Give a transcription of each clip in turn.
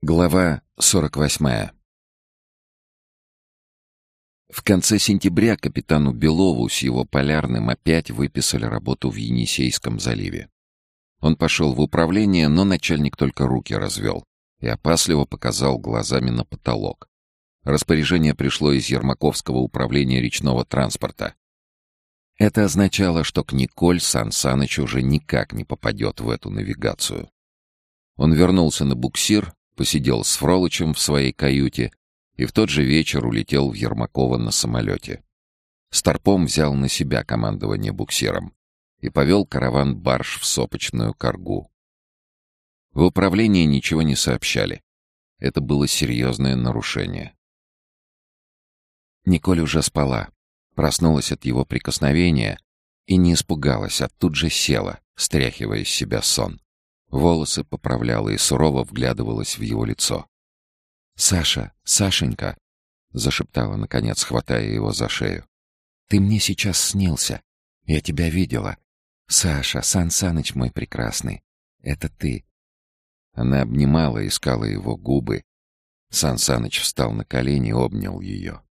Глава 48 В конце сентября капитану Белову с его полярным опять выписали работу в Енисейском заливе. Он пошел в управление, но начальник только руки развел и опасливо показал глазами на потолок. Распоряжение пришло из Ермаковского управления речного транспорта. Это означало, что к Николь Сан Саныч уже никак не попадет в эту навигацию. Он вернулся на буксир, посидел с Фролычем в своей каюте и в тот же вечер улетел в Ермакова на самолете. Старпом взял на себя командование буксиром и повел караван-барж в сопочную коргу. В управлении ничего не сообщали. Это было серьезное нарушение. Николь уже спала, проснулась от его прикосновения и не испугалась, а тут же села, стряхивая из себя сон. Волосы поправляла и сурово вглядывалась в его лицо. «Саша, Сашенька!» — зашептала, наконец, хватая его за шею. «Ты мне сейчас снился. Я тебя видела. Саша, Сан Саныч мой прекрасный. Это ты». Она обнимала, искала его губы. Сан Саныч встал на колени и обнял ее.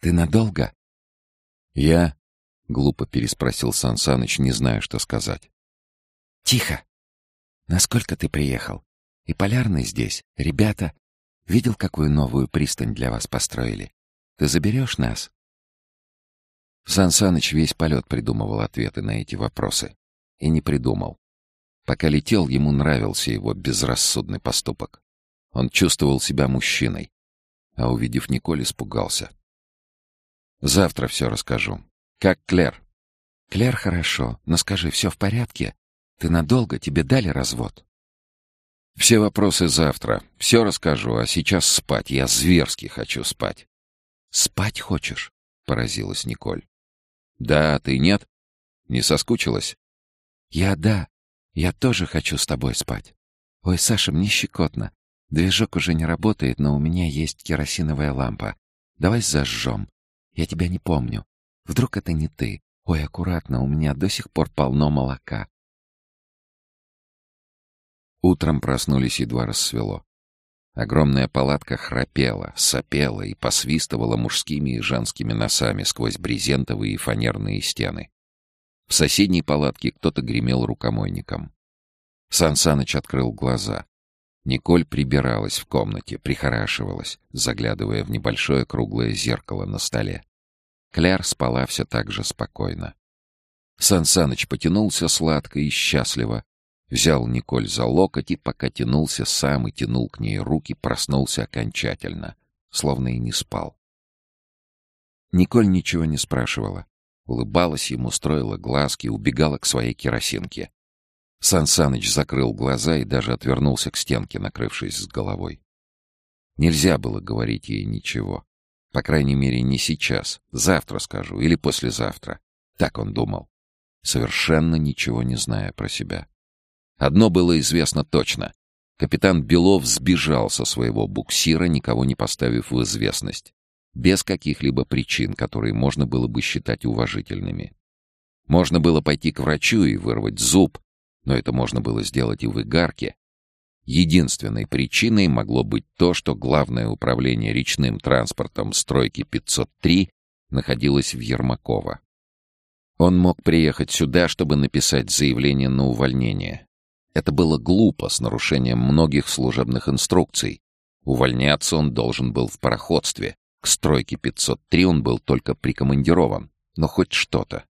«Ты надолго?» «Я?» — глупо переспросил Сан Саныч, не зная, что сказать. «Тихо!» Насколько ты приехал? И полярный здесь. Ребята, видел, какую новую пристань для вас построили? Ты заберешь нас?» Сан весь полет придумывал ответы на эти вопросы. И не придумал. Пока летел, ему нравился его безрассудный поступок. Он чувствовал себя мужчиной. А увидев Николь, испугался. «Завтра все расскажу. Как Клер?» «Клер хорошо, но скажи, все в порядке?» Ты надолго? Тебе дали развод?» «Все вопросы завтра. Все расскажу, а сейчас спать. Я зверски хочу спать». «Спать хочешь?» — поразилась Николь. «Да, ты нет? Не соскучилась?» «Я да. Я тоже хочу с тобой спать. Ой, Саша, мне щекотно. Движок уже не работает, но у меня есть керосиновая лампа. Давай зажжем. Я тебя не помню. Вдруг это не ты? Ой, аккуратно, у меня до сих пор полно молока. Утром проснулись, едва рассвело. Огромная палатка храпела, сопела и посвистывала мужскими и женскими носами сквозь брезентовые и фанерные стены. В соседней палатке кто-то гремел рукомойником. Сан Саныч открыл глаза. Николь прибиралась в комнате, прихорашивалась, заглядывая в небольшое круглое зеркало на столе. Кляр спала все так же спокойно. Сан Саныч потянулся сладко и счастливо, Взял Николь за локоть и, пока тянулся сам и тянул к ней руки, проснулся окончательно, словно и не спал. Николь ничего не спрашивала. Улыбалась ему, строила глазки, убегала к своей керосинке. Сан Саныч закрыл глаза и даже отвернулся к стенке, накрывшись с головой. Нельзя было говорить ей ничего. По крайней мере, не сейчас. Завтра скажу или послезавтра. Так он думал. Совершенно ничего не зная про себя. Одно было известно точно. Капитан Белов сбежал со своего буксира, никого не поставив в известность. Без каких-либо причин, которые можно было бы считать уважительными. Можно было пойти к врачу и вырвать зуб, но это можно было сделать и в Игарке. Единственной причиной могло быть то, что Главное управление речным транспортом стройки 503 находилось в Ермаково. Он мог приехать сюда, чтобы написать заявление на увольнение. Это было глупо, с нарушением многих служебных инструкций. Увольняться он должен был в пароходстве. К стройке 503 он был только прикомандирован. Но хоть что-то.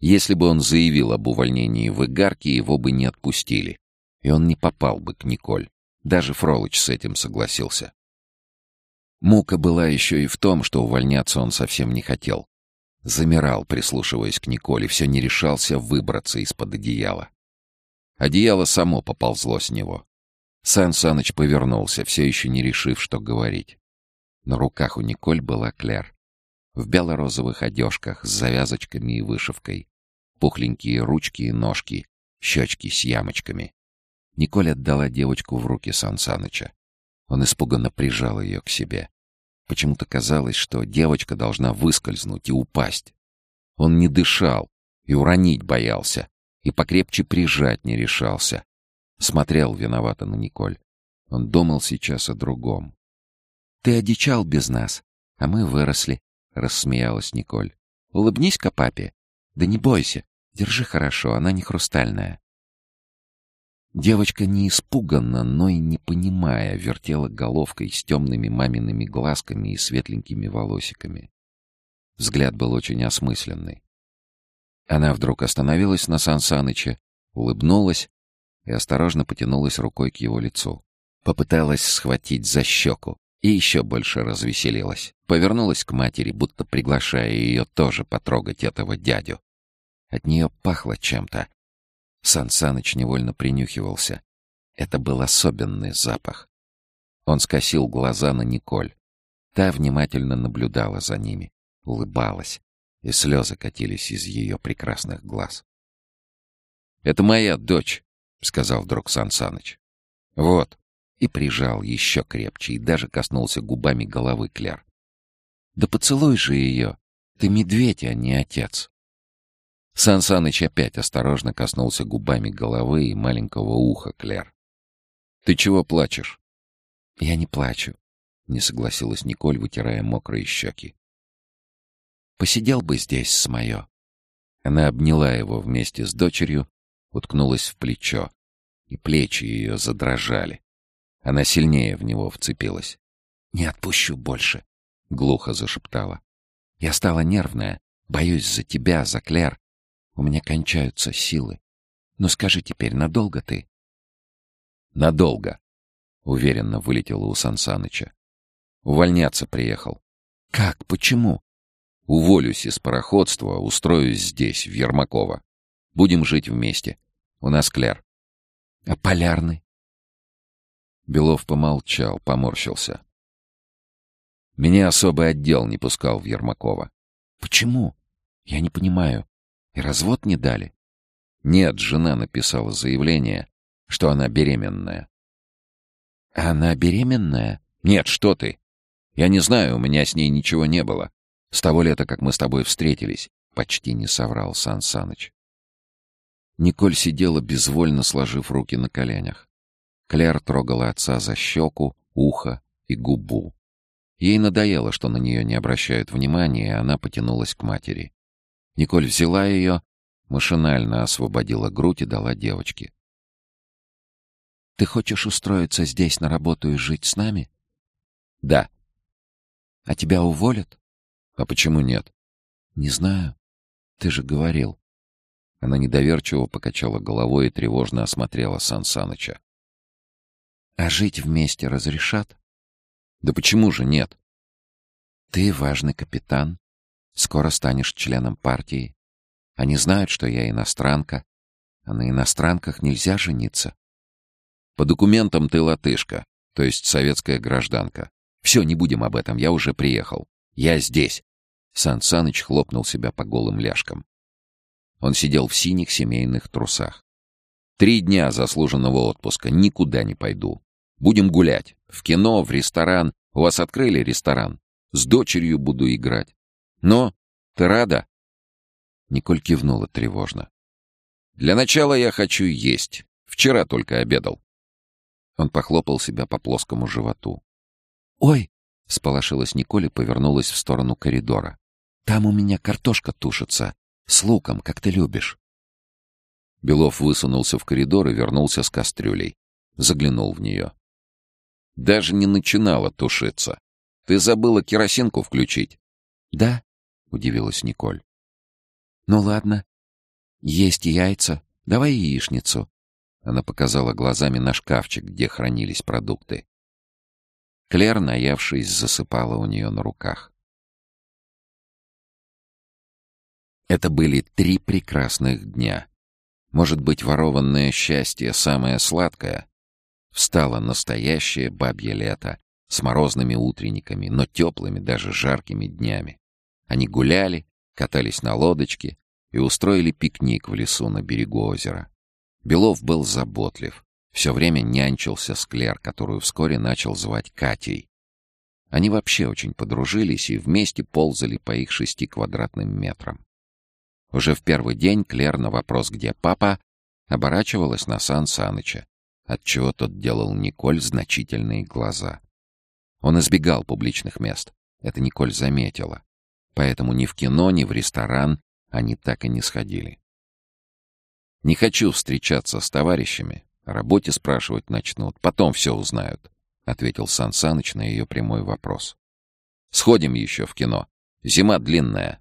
Если бы он заявил об увольнении в Игарке, его бы не отпустили. И он не попал бы к Николь. Даже Фролыч с этим согласился. Мука была еще и в том, что увольняться он совсем не хотел. Замирал, прислушиваясь к Николе, все не решался выбраться из-под одеяла. Одеяло само поползло с него. Сан Саныч повернулся, все еще не решив, что говорить. На руках у Николь была Клер. В бело-розовых одежках с завязочками и вышивкой. Пухленькие ручки и ножки, щечки с ямочками. Николь отдала девочку в руки Сан Саныча. Он испуганно прижал ее к себе. Почему-то казалось, что девочка должна выскользнуть и упасть. Он не дышал и уронить боялся, и покрепче прижать не решался. Смотрел виновато на Николь. Он думал сейчас о другом. «Ты одичал без нас, а мы выросли», — рассмеялась Николь. «Улыбнись-ка папе. Да не бойся, держи хорошо, она не хрустальная». Девочка не испуганно, но и не понимая, вертела головкой с темными мамиными глазками и светленькими волосиками. Взгляд был очень осмысленный. Она вдруг остановилась на Сансаныче, улыбнулась и осторожно потянулась рукой к его лицу. Попыталась схватить за щеку и еще больше развеселилась. Повернулась к матери, будто приглашая ее тоже потрогать этого дядю. От нее пахло чем-то, Сан Саныч невольно принюхивался. Это был особенный запах. Он скосил глаза на Николь. Та внимательно наблюдала за ними, улыбалась, и слезы катились из ее прекрасных глаз. «Это моя дочь», — сказал вдруг Сан Саныч. «Вот». И прижал еще крепче, и даже коснулся губами головы Кляр. «Да поцелуй же ее! Ты медведь, а не отец!» Сан Саныч опять осторожно коснулся губами головы и маленького уха Клер. «Ты чего плачешь?» «Я не плачу», — не согласилась Николь, вытирая мокрые щеки. «Посидел бы здесь с моё». Она обняла его вместе с дочерью, уткнулась в плечо, и плечи ее задрожали. Она сильнее в него вцепилась. «Не отпущу больше», — глухо зашептала. «Я стала нервная, боюсь за тебя, за Клер, у меня кончаются силы. Но скажи теперь, надолго ты? Надолго, уверенно вылетело у Сансаныча. Увольняться приехал. Как? Почему? Уволюсь из пароходства, устроюсь здесь, в Ермакова. Будем жить вместе. У нас кляр. А полярный? Белов помолчал, поморщился. Меня особый отдел не пускал в Ермакова. Почему? Я не понимаю. И развод не дали? Нет, жена написала заявление, что она беременная. А она беременная? Нет, что ты? Я не знаю, у меня с ней ничего не было. С того лета, как мы с тобой встретились, почти не соврал Сан Саныч. Николь сидела безвольно, сложив руки на коленях. Клэр трогала отца за щеку, ухо и губу. Ей надоело, что на нее не обращают внимания, и она потянулась к матери. Николь взяла ее, машинально освободила грудь и дала девочке. «Ты хочешь устроиться здесь на работу и жить с нами?» «Да». «А тебя уволят?» «А почему нет?» «Не знаю. Ты же говорил». Она недоверчиво покачала головой и тревожно осмотрела Сан Саныча. «А жить вместе разрешат?» «Да почему же нет?» «Ты важный капитан. Скоро станешь членом партии. Они знают, что я иностранка, а на иностранках нельзя жениться. По документам ты латышка, то есть советская гражданка. Все, не будем об этом, я уже приехал. Я здесь. Сан Саныч хлопнул себя по голым ляжкам. Он сидел в синих семейных трусах. Три дня заслуженного отпуска, никуда не пойду. Будем гулять. В кино, в ресторан. У вас открыли ресторан? С дочерью буду играть. «Ну, ты рада?» Николь кивнула тревожно. «Для начала я хочу есть. Вчера только обедал». Он похлопал себя по плоскому животу. «Ой!» — сполошилась Николь и повернулась в сторону коридора. «Там у меня картошка тушится. С луком, как ты любишь». Белов высунулся в коридор и вернулся с кастрюлей. Заглянул в нее. «Даже не начинала тушиться. Ты забыла керосинку включить?» «Да», — удивилась Николь. «Ну ладно. Есть яйца. Давай яичницу». Она показала глазами на шкафчик, где хранились продукты. Клер, наявшись, засыпала у нее на руках. Это были три прекрасных дня. Может быть, ворованное счастье самое сладкое? Встало настоящее бабье лето с морозными утренниками, но теплыми, даже жаркими днями. Они гуляли, катались на лодочке и устроили пикник в лесу на берегу озера. Белов был заботлив, все время нянчился с Клер, которую вскоре начал звать Катей. Они вообще очень подружились и вместе ползали по их шести квадратным метрам. Уже в первый день Клер на вопрос «Где папа?» оборачивалась на Сан Саныча. отчего тот делал Николь значительные глаза. Он избегал публичных мест. Это Николь заметила. Поэтому ни в кино, ни в ресторан они так и не сходили. «Не хочу встречаться с товарищами. О работе спрашивать начнут. Потом все узнают», — ответил Сан Саныч на ее прямой вопрос. «Сходим еще в кино. Зима длинная».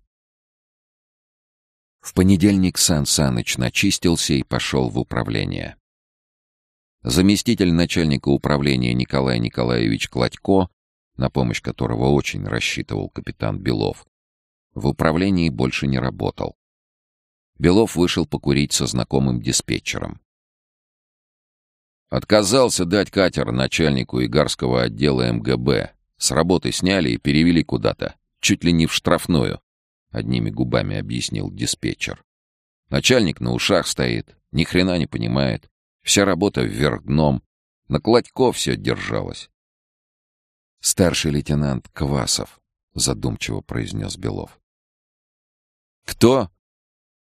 В понедельник Сан Саныч начистился и пошел в управление. Заместитель начальника управления Николай Николаевич Кладько, на помощь которого очень рассчитывал капитан Белов, в управлении больше не работал. Белов вышел покурить со знакомым диспетчером. Отказался дать катер начальнику Игарского отдела МГБ. С работы сняли и перевели куда-то, чуть ли не в штрафную, — одними губами объяснил диспетчер. Начальник на ушах стоит, ни хрена не понимает. Вся работа вверх дном. На Кладько все держалось. «Старший лейтенант Квасов», — задумчиво произнес Белов. «Кто?»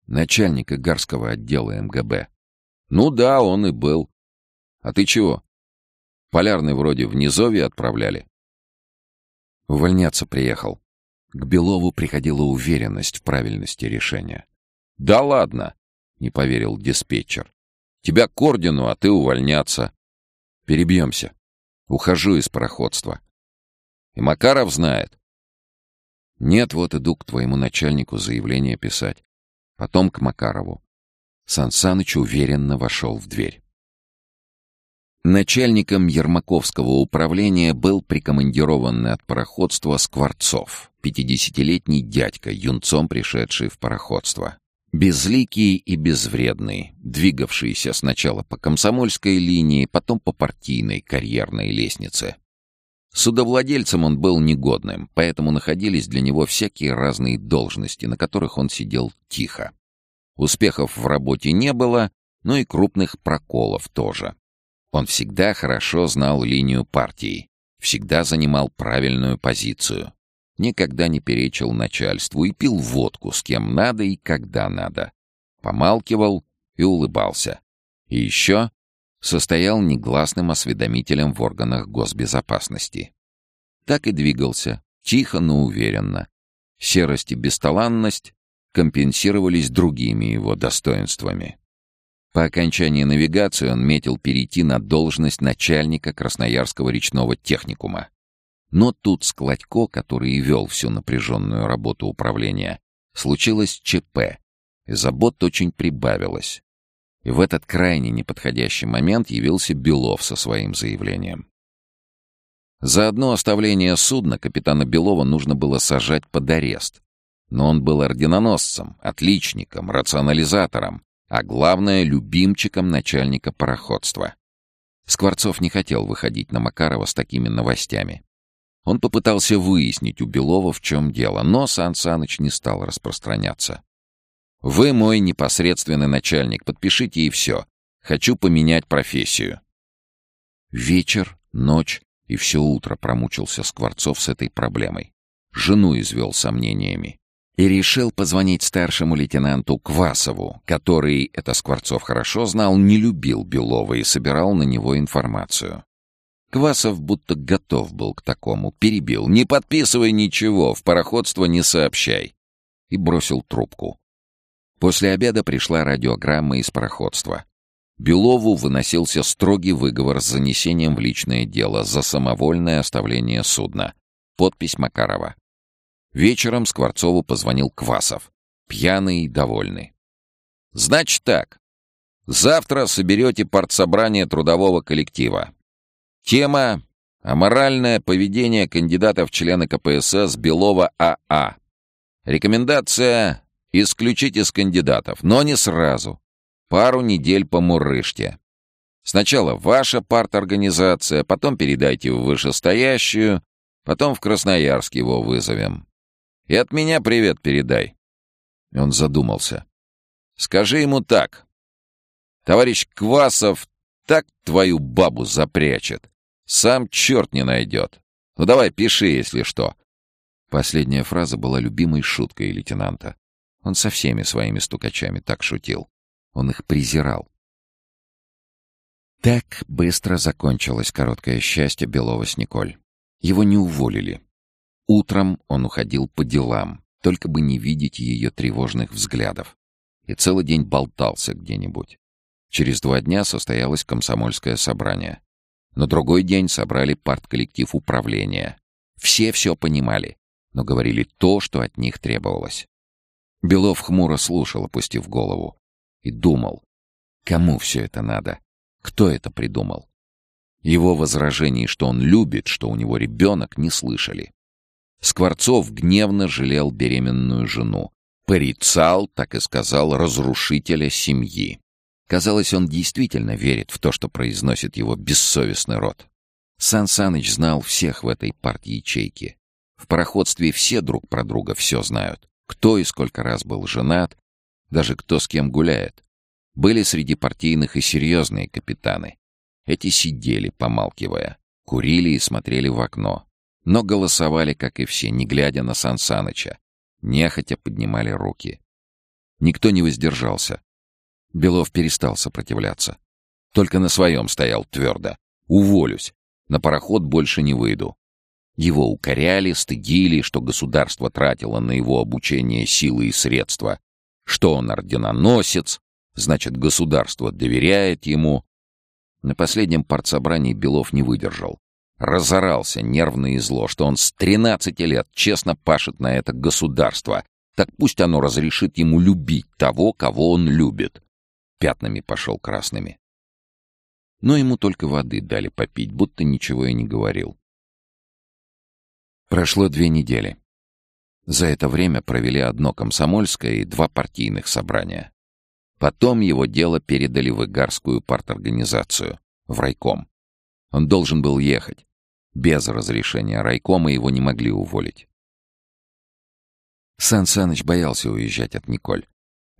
«Начальник Игарского отдела МГБ». «Ну да, он и был. А ты чего? Полярный вроде в Низовье отправляли?» Увольняться приехал. К Белову приходила уверенность в правильности решения. «Да ладно!» — не поверил диспетчер. Тебя к ордену, а ты увольняться. Перебьемся. Ухожу из пароходства. И Макаров знает. Нет, вот иду к твоему начальнику заявление писать. Потом к Макарову. Сан Саныч уверенно вошел в дверь. Начальником Ермаковского управления был прикомандированный от пароходства Скворцов, пятидесятилетний дядька, юнцом пришедший в пароходство. Безликий и безвредный, двигавшийся сначала по комсомольской линии, потом по партийной карьерной лестнице. Судовладельцем он был негодным, поэтому находились для него всякие разные должности, на которых он сидел тихо. Успехов в работе не было, но и крупных проколов тоже. Он всегда хорошо знал линию партии, всегда занимал правильную позицию никогда не перечил начальству и пил водку с кем надо и когда надо. Помалкивал и улыбался. И еще состоял негласным осведомителем в органах госбезопасности. Так и двигался, тихо, но уверенно. Серость и бесталанность компенсировались другими его достоинствами. По окончании навигации он метил перейти на должность начальника Красноярского речного техникума. Но тут с Кладько, который вел всю напряженную работу управления, случилось ЧП, и забот очень прибавилось. И в этот крайне неподходящий момент явился Белов со своим заявлением. За одно оставление судна капитана Белова нужно было сажать под арест. Но он был орденоносцем, отличником, рационализатором, а главное — любимчиком начальника пароходства. Скворцов не хотел выходить на Макарова с такими новостями. Он попытался выяснить у Белова, в чем дело, но Сан Саныч не стал распространяться. «Вы мой непосредственный начальник, подпишите и все. Хочу поменять профессию». Вечер, ночь и все утро промучился Скворцов с этой проблемой. Жену извел сомнениями. И решил позвонить старшему лейтенанту Квасову, который, это Скворцов хорошо знал, не любил Белова и собирал на него информацию. Квасов будто готов был к такому, перебил. «Не подписывай ничего, в пароходство не сообщай!» И бросил трубку. После обеда пришла радиограмма из пароходства. Белову выносился строгий выговор с занесением в личное дело за самовольное оставление судна. Подпись Макарова. Вечером Скворцову позвонил Квасов. Пьяный и довольный. «Значит так. Завтра соберете партсобрание трудового коллектива. Тема «Аморальное поведение кандидатов в члены КПСС Белова АА». Рекомендация «Исключить из кандидатов, но не сразу. Пару недель помурышьте. Сначала ваша парторганизация, потом передайте в вышестоящую, потом в Красноярск его вызовем. И от меня привет передай». Он задумался. «Скажи ему так. Товарищ Квасов так твою бабу запрячет, сам черт не найдет. Ну давай, пиши, если что». Последняя фраза была любимой шуткой лейтенанта. Он со всеми своими стукачами так шутил. Он их презирал. Так быстро закончилось короткое счастье Белова с Николь. Его не уволили. Утром он уходил по делам, только бы не видеть ее тревожных взглядов. И целый день болтался где-нибудь. Через два дня состоялось комсомольское собрание. На другой день собрали партколлектив управления. Все все понимали, но говорили то, что от них требовалось. Белов хмуро слушал, опустив голову, и думал, кому все это надо. Кто это придумал? Его возражений, что он любит, что у него ребенок, не слышали. Скворцов гневно жалел беременную жену. Порицал, так и сказал, разрушителя семьи. Казалось, он действительно верит в то, что произносит его бессовестный род. Сан Саныч знал всех в этой парт-ячейке. В пароходстве все друг про друга все знают. Кто и сколько раз был женат, даже кто с кем гуляет. Были среди партийных и серьезные капитаны. Эти сидели, помалкивая, курили и смотрели в окно. Но голосовали, как и все, не глядя на Сан. Нехотя поднимали руки. Никто не воздержался. Белов перестал сопротивляться. Только на своем стоял твердо. «Уволюсь. На пароход больше не выйду». Его укоряли, стыдили, что государство тратило на его обучение силы и средства, что он орденоносец, Значит, государство доверяет ему. На последнем партсобрании Белов не выдержал. Разорался нервно и зло, что он с 13 лет честно пашет на это государство. Так пусть оно разрешит ему любить того, кого он любит. Пятнами пошел красными. Но ему только воды дали попить, будто ничего и не говорил. Прошло две недели. За это время провели одно комсомольское и два партийных собрания. Потом его дело передали в Игарскую парторганизацию, в райком. Он должен был ехать. Без разрешения райкома его не могли уволить. Сан Саныч боялся уезжать от Николь.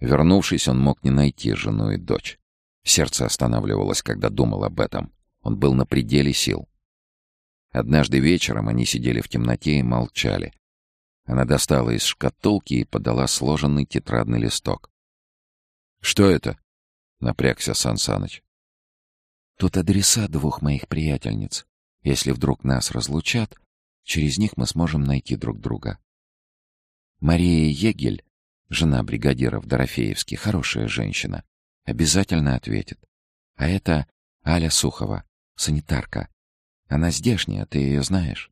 Вернувшись, он мог не найти жену и дочь. Сердце останавливалось, когда думал об этом. Он был на пределе сил. Однажды вечером они сидели в темноте и молчали. Она достала из шкатулки и подала сложенный тетрадный листок. «Что это?» — напрягся Сан Саныч. «Тут адреса двух моих приятельниц. Если вдруг нас разлучат, через них мы сможем найти друг друга. Мария Егель, жена бригадира в Дорофеевске, хорошая женщина, обязательно ответит. А это Аля Сухова, санитарка. Она здешняя, ты ее знаешь?»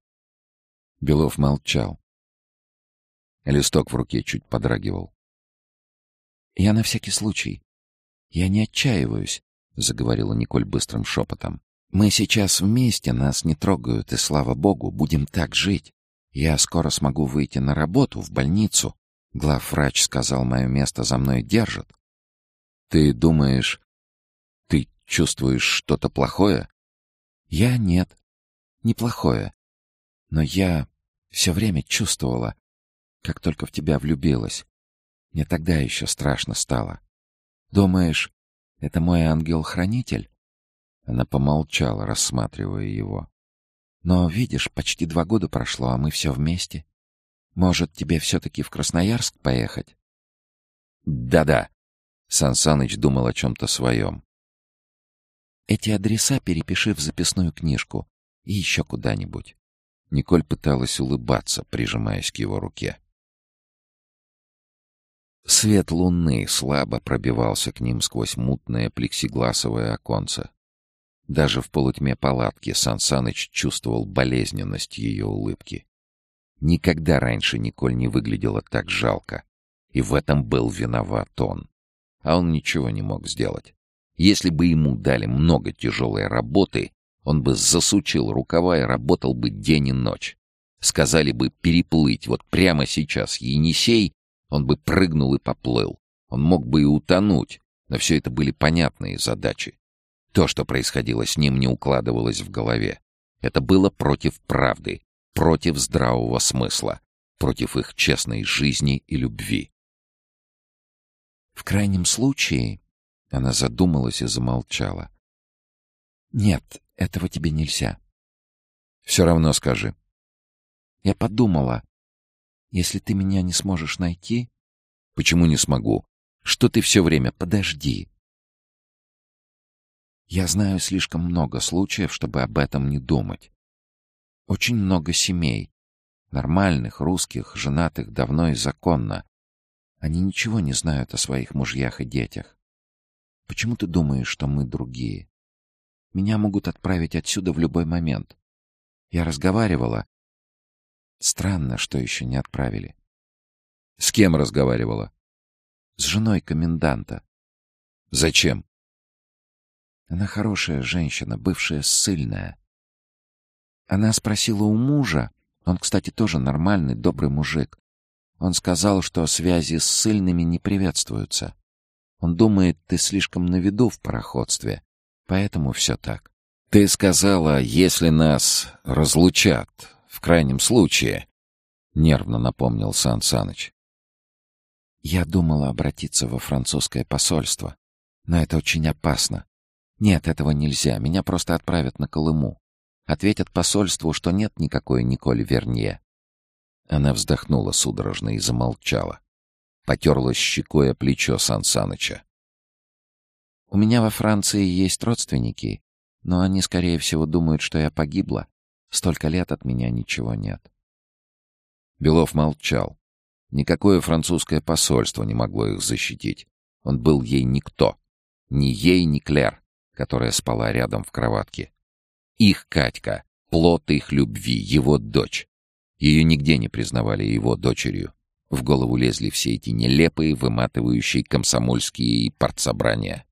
Белов молчал. Листок в руке чуть подрагивал. «Я на всякий случай. Я не отчаиваюсь», — заговорила Николь быстрым шепотом. «Мы сейчас вместе, нас не трогают, и, слава богу, будем так жить. Я скоро смогу выйти на работу, в больницу. Главврач сказал, мое место за мной держат». «Ты думаешь, ты чувствуешь что-то плохое?» «Я нет, неплохое. Но я все время чувствовала, как только в тебя влюбилась. Мне тогда еще страшно стало. Думаешь, это мой ангел-хранитель?» Она помолчала, рассматривая его. «Но, видишь, почти два года прошло, а мы все вместе. Может, тебе все-таки в Красноярск поехать?» «Да-да», — Сансаныч думал о чем-то своем. «Эти адреса перепиши в записную книжку и еще куда-нибудь». Николь пыталась улыбаться, прижимаясь к его руке. Свет луны слабо пробивался к ним сквозь мутное плексигласовое оконце. Даже в полутьме палатки Сан Саныч чувствовал болезненность ее улыбки. Никогда раньше Николь не выглядела так жалко. И в этом был виноват он. А он ничего не мог сделать. Если бы ему дали много тяжелой работы, он бы засучил рукава и работал бы день и ночь. Сказали бы переплыть вот прямо сейчас Енисей он бы прыгнул и поплыл. Он мог бы и утонуть, но все это были понятные задачи. То, что происходило с ним, не укладывалось в голове. Это было против правды, против здравого смысла, против их честной жизни и любви. В крайнем случае, она задумалась и замолчала. Нет, этого тебе нельзя. Все равно скажи. Я подумала, если ты меня не сможешь найти... Почему не смогу? Что ты все время... Подожди. Я знаю слишком много случаев, чтобы об этом не думать. Очень много семей, нормальных, русских, женатых давно и законно. Они ничего не знают о своих мужьях и детях. Почему ты думаешь, что мы другие? Меня могут отправить отсюда в любой момент. Я разговаривала. Странно, что еще не отправили. С кем разговаривала? С женой коменданта. Зачем? Она хорошая женщина, бывшая ссыльная. Она спросила у мужа, он, кстати, тоже нормальный, добрый мужик. Он сказал, что связи с ссыльными не приветствуются. Он думает, ты слишком на виду в пароходстве, поэтому все так. Ты сказала, если нас разлучат, в крайнем случае, — нервно напомнил Сан Саныч. Я думала обратиться во французское посольство, но это очень опасно. Нет, этого нельзя, меня просто отправят на Колыму. Ответят посольству, что нет никакой Николь Вернье. Она вздохнула судорожно и замолчала. Потерлась щекой о плечо Сан Саныча. «У меня во Франции есть родственники, но они, скорее всего, думают, что я погибла. Столько лет от меня ничего нет». Белов молчал. Никакое французское посольство не могло их защитить. Он был ей никто. Ни ей, ни Клер, которая спала рядом в кроватке. Их Катька, плод их любви, его дочь. Ее нигде не признавали его дочерью. В голову лезли все эти нелепые, выматывающие комсомольские и.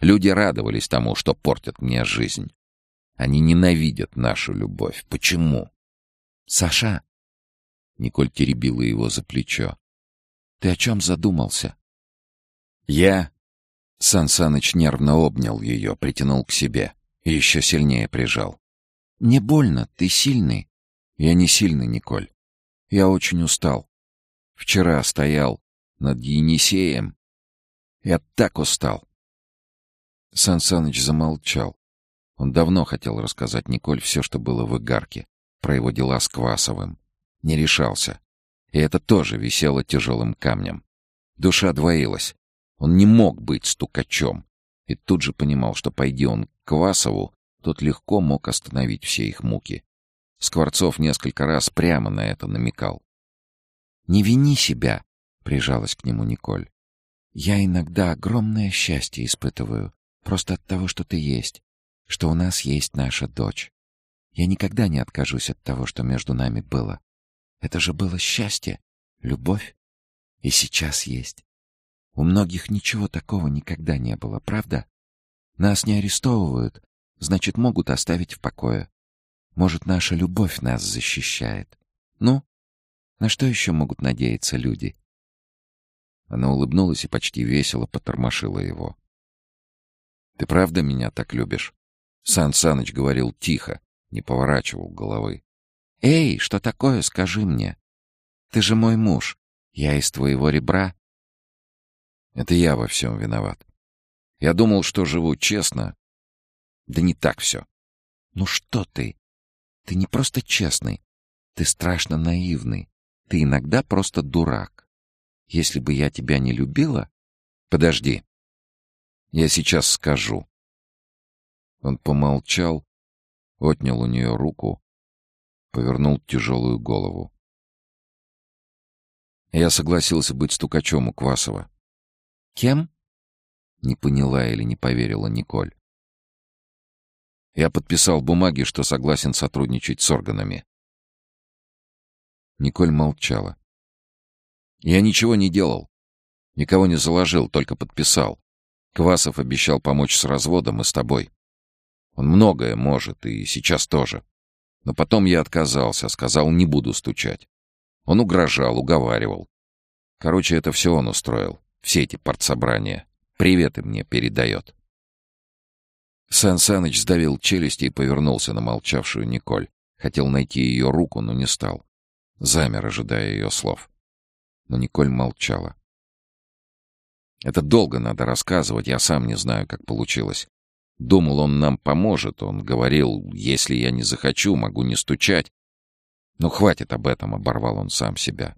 Люди радовались тому, что портят мне жизнь. Они ненавидят нашу любовь. Почему? «Саша!» Николь теребила его за плечо. «Ты о чем задумался?» «Я...» Сан нервно обнял ее, притянул к себе. И еще сильнее прижал. «Не больно, ты сильный». «Я не сильный, Николь. Я очень устал. Вчера стоял над Енисеем. Я так устал». Сан замолчал. Он давно хотел рассказать Николь все, что было в Игарке, про его дела с Квасовым. Не решался. И это тоже висело тяжелым камнем. Душа двоилась. Он не мог быть стукачом. И тут же понимал, что пойди он к Квасову, тот легко мог остановить все их муки. Скворцов несколько раз прямо на это намекал. «Не вини себя», — прижалась к нему Николь. «Я иногда огромное счастье испытываю, просто от того, что ты есть, что у нас есть наша дочь. Я никогда не откажусь от того, что между нами было. Это же было счастье, любовь, и сейчас есть. У многих ничего такого никогда не было, правда? Нас не арестовывают, значит, могут оставить в покое. Может, наша любовь нас защищает. Ну, на что еще могут надеяться люди? Она улыбнулась и почти весело потормошила его. «Ты правда меня так любишь?» Сан Саныч говорил тихо, не поворачивал головы. «Эй, что такое, скажи мне? Ты же мой муж. Я из твоего ребра. Это я во всем виноват. Я думал, что живу честно. Да не так все. Ну что ты? Ты не просто честный. Ты страшно наивный. Ты иногда просто дурак. Если бы я тебя не любила... Подожди. Я сейчас скажу. Он помолчал, отнял у нее руку, повернул тяжелую голову. Я согласился быть стукачом у Квасова. «Кем?» — не поняла или не поверила Николь. Я подписал бумаги, что согласен сотрудничать с органами. Николь молчала. Я ничего не делал. Никого не заложил, только подписал. Квасов обещал помочь с разводом и с тобой. Он многое может, и сейчас тоже. Но потом я отказался, сказал, не буду стучать. Он угрожал, уговаривал. Короче, это все он устроил все эти партсобрания. Приветы мне передает. Сан Саныч сдавил челюсти и повернулся на молчавшую Николь. Хотел найти ее руку, но не стал. Замер, ожидая ее слов. Но Николь молчала. Это долго надо рассказывать, я сам не знаю, как получилось. Думал, он нам поможет. Он говорил, если я не захочу, могу не стучать. Но хватит об этом, оборвал он сам себя.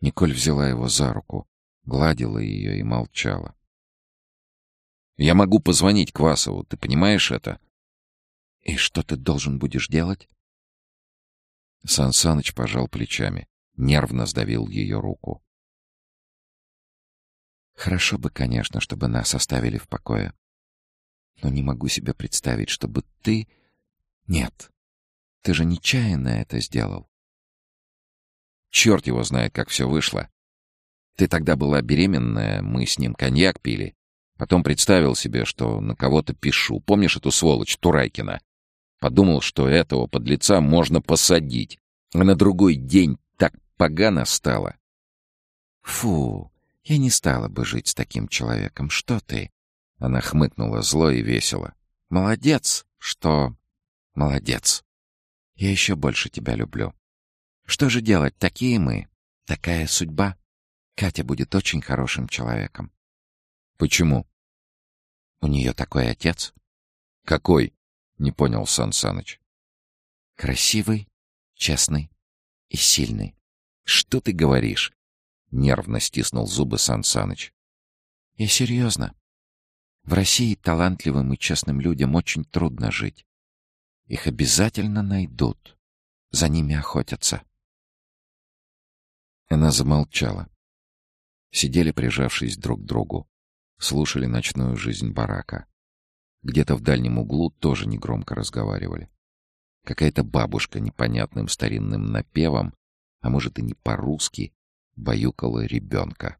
Николь взяла его за руку гладила ее и молчала. Я могу позвонить Квасову, ты понимаешь это? И что ты должен будешь делать? Сан Саныч пожал плечами, нервно сдавил ее руку. Хорошо бы, конечно, чтобы нас оставили в покое. Но не могу себе представить, чтобы ты... Нет, ты же нечаянно это сделал. Черт его знает, как все вышло. Ты тогда была беременная, мы с ним коньяк пили. Потом представил себе, что на кого-то пишу. Помнишь эту сволочь Турайкина? Подумал, что этого подлеца можно посадить. А на другой день так погано стало. Фу, я не стала бы жить с таким человеком. Что ты? Она хмыкнула зло и весело. Молодец, что... Молодец. Я еще больше тебя люблю. Что же делать? Такие мы. Такая судьба. Катя будет очень хорошим человеком. Почему? У нее такой отец. Какой? Не понял Сан Саныч. Красивый, честный и сильный. Что ты говоришь? — нервно стиснул зубы Сан Саныч. «Я серьезно. В России талантливым и честным людям очень трудно жить. Их обязательно найдут. За ними охотятся». Она замолчала. Сидели, прижавшись друг к другу. Слушали ночную жизнь барака. Где-то в дальнем углу тоже негромко разговаривали. Какая-то бабушка непонятным старинным напевом, а может и не по-русски, баюкала ребенка.